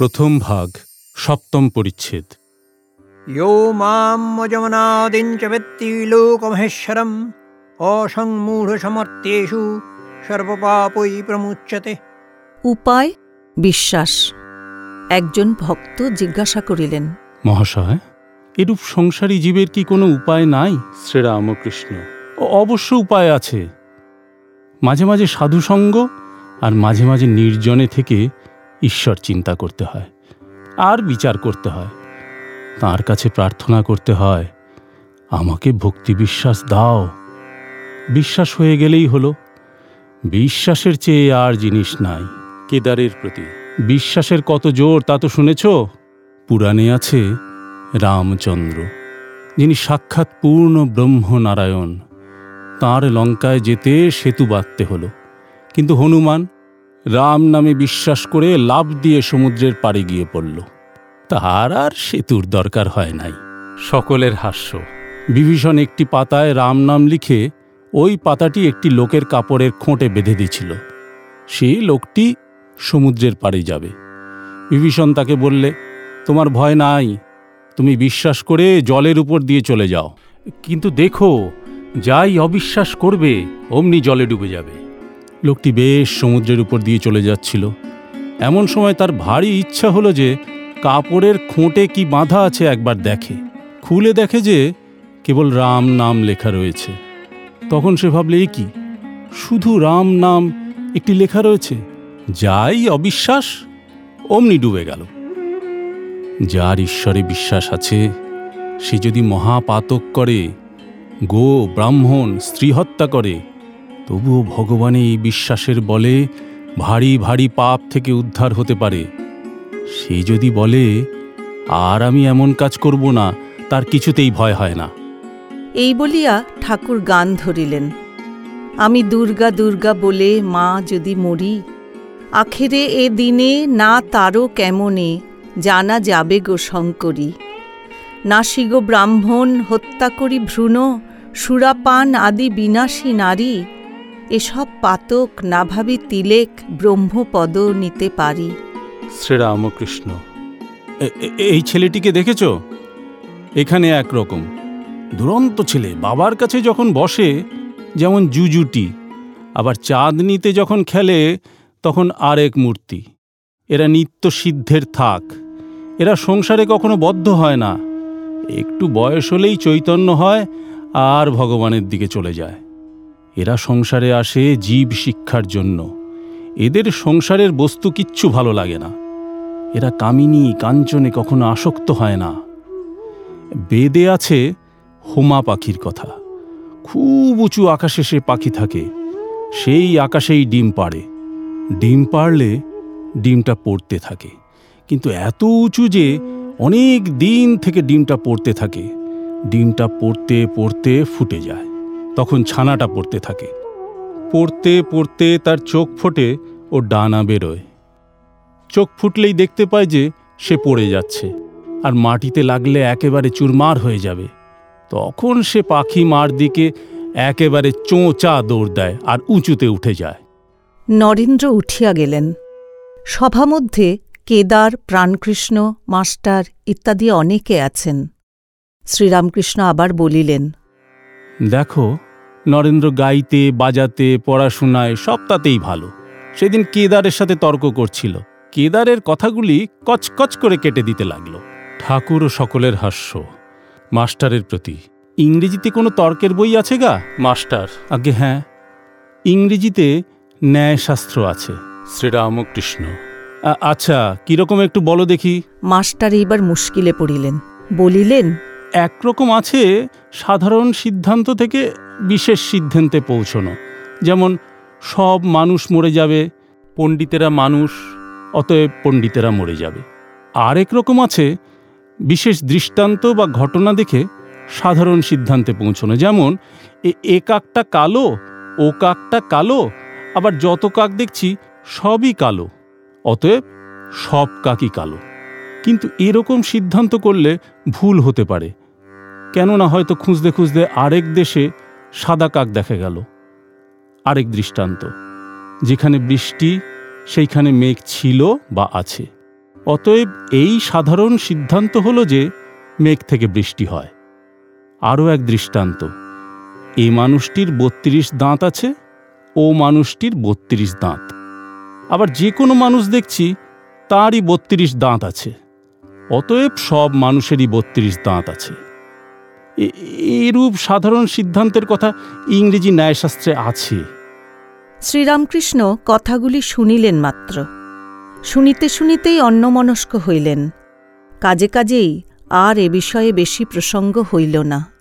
প্রথম ভাগ সপ্তম পরিচ্ছেদ। ইয়ো মামজমনাদিঞ্চ বেত্তি লোকমহেশ্বরম অসংমূঢ় সমর্থেষু সর্বপাপই প্রমুচ্যতে উপায় বিশ্বাস। একজন ভক্ত জিজ্ঞাসা করিলেন মহাশয় এরূপ সংসারী জীবের কি কোনো উপায় নাই শ্রীরামকৃষ্ণ? অবশ্য উপায় আছে। মাঝে মাঝে সাধুসঙ্গ আর মাঝে মাঝে নির্জনে থেকে ঈশ্বর চিন্তা করতে হয় আর বিচার করতে হয়। তার কাছে প্রার্থনা করতে হয় আমাকে ভক্তি বিশ্বাস দাও। বিশ্বাস হয়ে গেলেই হলো বিশ্বাসের চেয়ে আর জিনিস নাই। কেদারের প্রতি। বিশ্বাসের কত জোর তা তো শুনেছ? পুরাণে আছে রামচন্দ্র যিনি সাক্ষাৎ পূর্ণ ব্রহ্ম নারায়ণ তাঁর লঙ্কায় যেতে সেতু বাঁধতে হলো। কিন্তু হনুমান রাম নামে বিশ্বাস করে লাভ দিয়ে সমুদ্রের পাড়ে গিয়ে পড়ল। তাহার আর সেতুর দরকার হয় নাই। সকলের হাস্য। বিভীষণ একটি পাতায় রাম নাম লিখে ওই পাতাটি একটি লোকের কাপড়ের খোঁটে বেঁধে দিছিল। সেই লোকটি সমুদ্রের পাড়ে যাবে। বিভীষণ তাকে বললে, তোমার ভয় নাই। তুমি বিশ্বাস করে জলের উপর দিয়ে চলে যাও। কিন্তু দেখো, যাই অবিশ্বাস করবে, অমনি জলে ডুবে যাবে। লোকটি বেশ সমুদ্রের উপর দিয়ে চলে যাচ্ছিল। এমন সময় তার ভারী ইচ্ছা হলো যে কাপড়ের খোঁটে কি বাঁধা আছে একবার দেখে। খুলে দেখে যে কেবল রাম নাম লেখা রয়েছে। তখন সে ভাবলে, "এ কি? শুধু রাম নাম একটি লেখা রয়েছে? যাই অবিশ্বাস, অমনি ডুবে গেল। যার ঈশ্বরে বিশ্বাস আছে, সে যদি মহাপাতক করে, গো ব্রাহ্মণ স্ত্রী হত্যা করে তবুও ভগবানে এই বিশ্বাসের বলে ভারী ভারী পাপ থেকে উদ্ধার হতে পারে। সে যদি বলে, আর আমি এমন কাজ করব না, তার কিছুতেই ভয় হয় না। এই বলিয়া ঠাকুর গান ধরিলেন। আমি দুর্গা দুর্গা বলে মা যদি মরি, আখেরে এ দিনে না তারও কেমনে জানা যাবে গো শঙ্করী? নাসি গো ব্রাহ্মণ হত্যা করি ভ্রূণ, সুরাপান আদি বিনাশী নারী এসব পাতক না ভাবি তিলেক ব্রহ্মপদ নিতে পারি। শ্রীরামকৃষ্ণ এই ছেলেটিকে দেখেছ? এখানে একরকম। দুরন্ত ছেলে, বাবার কাছে যখন বসে, যেমন জুজুটি, আবার চাঁদনিতে যখন খেলে, তখন আরেক মূর্তি। এরা নিত্য সিদ্ধের থাক। এরা সংসারে কখনো বদ্ধ হয় না। একটু বয়স হলেই চৈতন্য হয়, আর ভগবানের দিকে চলে যায়। এরা সংসারে আসে জীব শিক্ষার জন্য। এদের সংসারের বস্তু কিচ্ছু ভালো লাগে না। এরা কামিনী, কাঞ্চনে কখনো আসক্ত হয় না। বেদে আছে হোমা পাখির কথা। খুব উঁচু আকাশে সে পাখি থাকে। সেই আকাশেই ডিম পাড়ে। ডিম পাড়লে ডিমটা পড়তে থাকে। কিন্তু এত উঁচু যে অনেক দিন থেকে ডিমটা পড়তে থাকে। ডিমটা পড়তে পড়তে ফুটে যায়। তখন ছানাটা পড়তে থাকে। পড়তে পড়তে তার চোখ ফোটে ও ডানা বেরোয়। চোখ ফুটলেই দেখতে পায় যে সে পড়ে যাচ্ছে আর মাটিতে লাগলে একেবারে চুরমার হয়ে যাবে। তখন সে পাখি মার দিকে একেবারে চোঁচা দৌড় দেয় আর উঁচুতে উঠে যায়। নরেন্দ্র উঠিয়া গেলেন। সভামধ্যে কেদার, প্রাণকৃষ্ণ, মাস্টার ইত্যাদি অনেকে আছেন। শ্রীরামকৃষ্ণ আবার বলিলেন দেখো নরেন্দ্র গাইতে বাজাতে পড়াশোনায় সব তাতেই ভালো। সেদিন কেদারের সাথে তর্ক করছিল। কেদারের কথাগুলি কচকচ করে কেটে দিতে লাগল। ঠাকুর ও সকলের হাস্য। মাস্টারের প্রতি। ইংরেজিতে কোনো তর্কের বই আছে গা? মাস্টার। আগে হ্যাঁ। ইংরেজিতে ন্যায়শাস্ত্র আছে। শ্রীরামকৃষ্ণ। আচ্ছা কীরকম একটু বলো দেখি। মাস্টার এইবার মুশকিলে পড়িলেন। বলিলেন একরকম আছে সাধারণ সিদ্ধান্ত থেকে বিশেষ সিদ্ধান্তে পৌঁছনো। যেমন, সব মানুষ মরে যাবে, পণ্ডিতেরা মানুষ, অতএব পণ্ডিতেরা মরে যাবে। আরেক রকম আছে বিশেষ দৃষ্টান্ত বা ঘটনা দেখে সাধারণ সিদ্ধান্তে পৌঁছনো। যেমন, এ কাকটা কালো, ও কাকটা কালো, আবার যত কাক দেখছি সবই কালো, অতএব সব কাকই কালো। কিন্তু এরকম সিদ্ধান্ত করলে ভুল হতে পারে। কেননা হয়তো খুঁজতে খুঁজতে আরেক দেশে সাদা কাক দেখা গেল, আরেক দৃষ্টান্ত। যেখানে বৃষ্টি, সেইখানে মেঘ ছিল বা আছে। অতএব এই সাধারণ সিদ্ধান্ত হল যে মেঘ থেকে বৃষ্টি হয়। আরও এক দৃষ্টান্ত এই মানুষটির বত্রিশ দাঁত আছে, ও মানুষটির বত্রিশ দাঁত। আবার যে কোনো মানুষ দেখছি তারই বত্রিশ দাঁত আছে, অতএব সব মানুষেরই বত্রিশ দাঁত আছে। এ- এরূপ সাধারণ সিদ্ধান্তের কথা ইংরেজি ন্যায়শাস্ত্রে আছে। শ্রীরামকৃষ্ণ কথাগুলি শুনিলেন মাত্র। শুনিতে শুনিতেই অন্যমনস্ক হইলেন। কাজে কাজেই আর এ বিষয়ে বেশি প্রসঙ্গ হইল না।